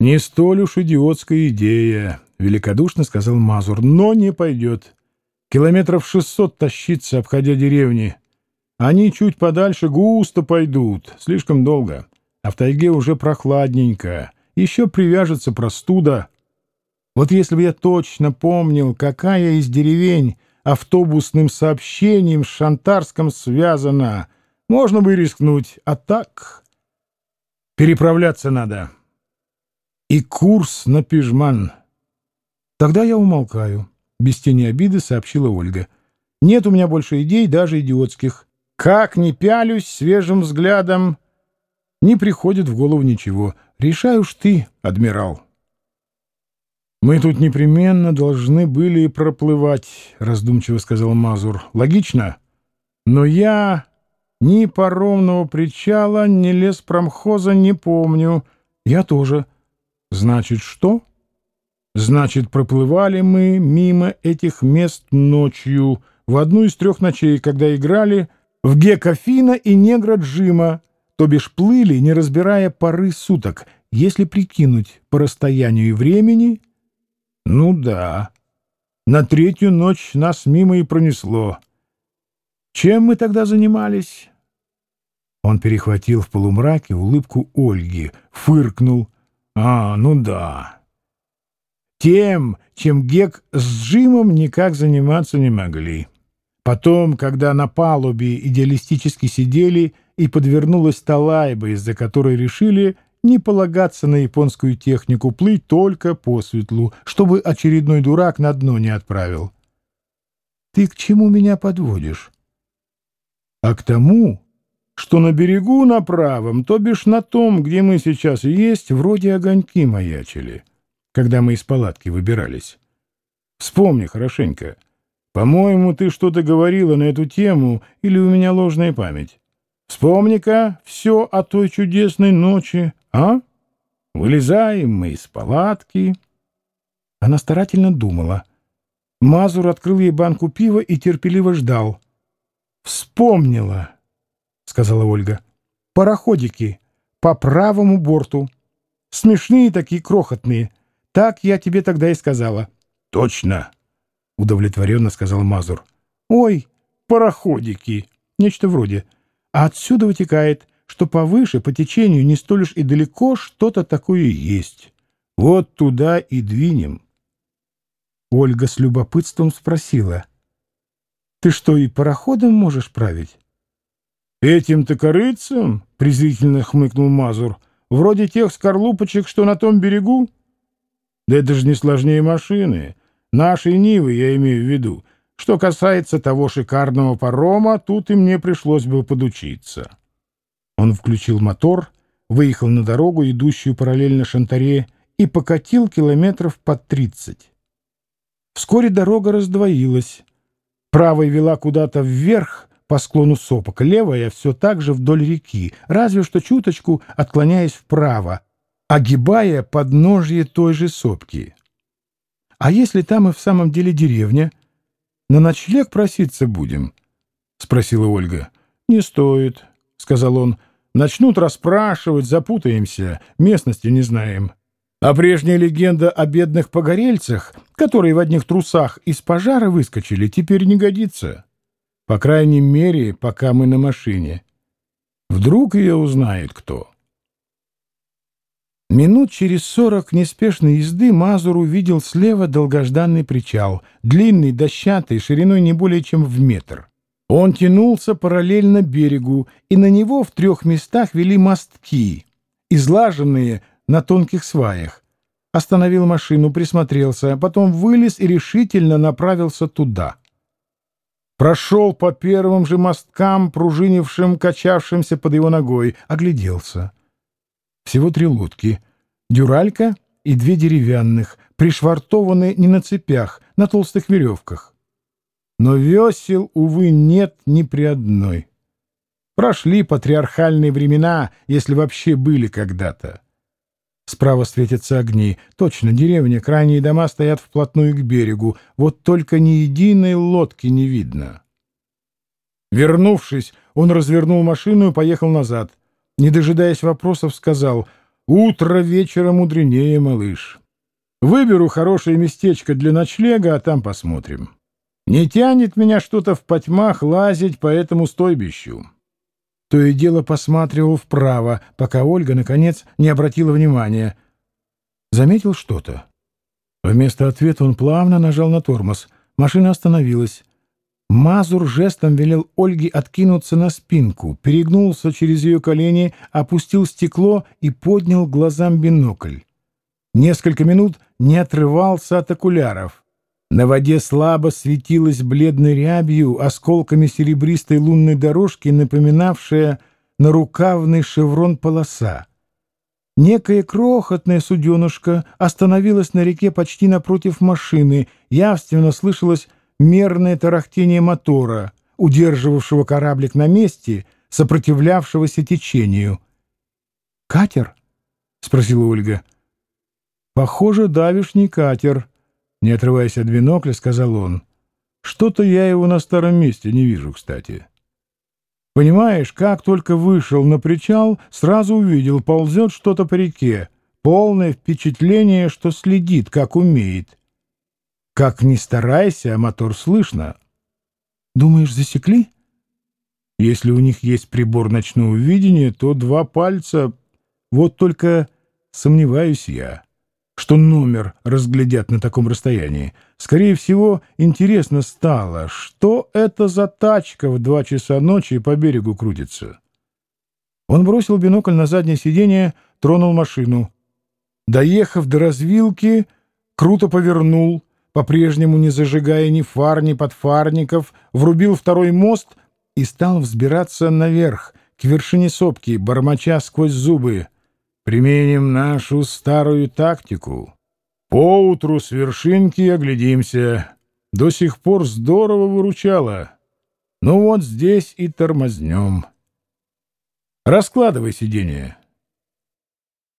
«Не столь уж идиотская идея», — великодушно сказал Мазур, — «но не пойдет. Километров шестьсот тащиться, обходя деревни. Они чуть подальше густо пойдут, слишком долго. А в тайге уже прохладненько, еще привяжется простуда. Вот если бы я точно помнил, какая из деревень автобусным сообщением с Шантарском связана, можно бы рискнуть, а так переправляться надо» и курс на пижман. Тогда я умолкаю. Без тени обиды сообщила Ольга. Нет у меня больше идей, даже идиотских. Как ни пялюсь свежим взглядом, не приходит в голову ничего. Решаешь ты, адмирал. «Мы тут непременно должны были проплывать», — раздумчиво сказал Мазур. «Логично? Но я ни паромного причала, ни леспромхоза не помню. Я тоже». Значит, что? Значит, проплывали мы мимо этих мест ночью, в одну из трех ночей, когда играли в Гекофина и Негра Джима, то бишь плыли, не разбирая поры суток. Если прикинуть по расстоянию и времени... Ну да, на третью ночь нас мимо и пронесло. Чем мы тогда занимались? Он перехватил в полумраке улыбку Ольги, фыркнул — а, ну да. Тем, чем Гек с Джимом никак заниматься не могли. Потом, когда на палубе идеалистически сидели, и подвернулась талайба, из-за которой решили не полагаться на японскую технику, плыть только по светлу, чтобы очередной дурак на дно не отправил. Ты к чему меня подводишь? А к тому, что на берегу на правом, то бишь на том, где мы сейчас есть, вроде огоньки маячили, когда мы из палатки выбирались. Вспомни хорошенько. По-моему, ты что-то говорила на эту тему, или у меня ложная память. Вспомни-ка все о той чудесной ночи, а? Вылезаем мы из палатки. Она старательно думала. Мазур открыл ей банку пива и терпеливо ждал. Вспомнила. — сказала Ольга. «Пароходики по правому борту. Смешные такие, крохотные. Так я тебе тогда и сказала». «Точно!» — удовлетворенно сказал Мазур. «Ой, пароходики!» Нечто вроде. А отсюда вытекает, что повыше, по течению, не столь уж и далеко что-то такое есть. Вот туда и двинем. Ольга с любопытством спросила. «Ты что, и пароходом можешь править?» «Этим-то корыцам?» — презрительно хмыкнул Мазур. «Вроде тех скорлупочек, что на том берегу?» «Да это же не сложнее машины. Нашей Нивы, я имею в виду. Что касается того шикарного парома, тут и мне пришлось бы подучиться». Он включил мотор, выехал на дорогу, идущую параллельно Шантаре, и покатил километров под тридцать. Вскоре дорога раздвоилась. Правая вела куда-то вверх, по склону сопок, левая все так же вдоль реки, разве что чуточку отклоняясь вправо, огибая подножье той же сопки. «А если там и в самом деле деревня? На ночлег проситься будем?» — спросила Ольга. «Не стоит», — сказал он. «Начнут расспрашивать, запутаемся, местности не знаем». А прежняя легенда о бедных погорельцах, которые в одних трусах из пожара выскочили, теперь не годится. По крайней мере, пока мы на машине. Вдруг ее узнает кто. Минут через сорок неспешной езды Мазур увидел слева долгожданный причал, длинный, дощатый, шириной не более чем в метр. Он тянулся параллельно берегу, и на него в трех местах вели мостки, излаженные на тонких сваях. Остановил машину, присмотрелся, потом вылез и решительно направился туда — прошел по первым же мосткам, пружинившим, качавшимся под его ногой, огляделся. Всего три лодки. Дюралька и две деревянных, пришвартованы не на цепях, на толстых веревках. Но весел, увы, нет ни при одной. Прошли патриархальные времена, если вообще были когда-то. Справа светятся огни. Точно, деревня, крайние дома стоят вплотную к берегу. Вот только ни единой лодки не видно. Вернувшись, он развернул машину и поехал назад. Не дожидаясь вопросов, сказал, Утро вечера мудренее, малыш. Выберу хорошее местечко для ночлега, а там посмотрим. Не тянет меня что-то в потьмах лазить по этому стойбищу. То и дело посматривал вправо, пока Ольга, наконец, не обратила внимания. Заметил что-то. Вместо ответа он плавно нажал на тормоз. Машина остановилась. Мазур жестом велел Ольге откинуться на спинку, перегнулся через ее колени, опустил стекло и поднял глазам бинокль. Несколько минут не отрывался от окуляров. На воде слабо светилась бледной рябью, осколками серебристой лунной дорожки, напоминавшая нарукавный шеврон полоса. Некое крохотное суденышко остановилось на реке почти напротив машины, явственно слышалось мерное тарахтение мотора, удерживавшего кораблик на месте, сопротивлявшегося течению. «Катер?» — спросила Ольга. «Похоже, давишний катер», — не отрываясь от бинокля, сказал он. «Что-то я его на старом месте не вижу, кстати». Понимаешь, как только вышел на причал, сразу увидел, ползет что-то по реке. Полное впечатление, что следит, как умеет. Как ни старайся, а мотор слышно. Думаешь, засекли? Если у них есть прибор ночного видения, то два пальца. Вот только сомневаюсь я, что номер разглядят на таком расстоянии. Скорее всего, интересно стало, что это за тачка в два часа ночи по берегу крутится. Он бросил бинокль на заднее сиденье, тронул машину. Доехав до развилки, круто повернул — по-прежнему не зажигая ни фар, ни подфарников, врубил второй мост и стал взбираться наверх, к вершине сопки, бормоча сквозь зубы. «Применим нашу старую тактику. Поутру с вершинки оглядимся. До сих пор здорово выручало. Ну вот здесь и тормознем. Раскладывай сиденье».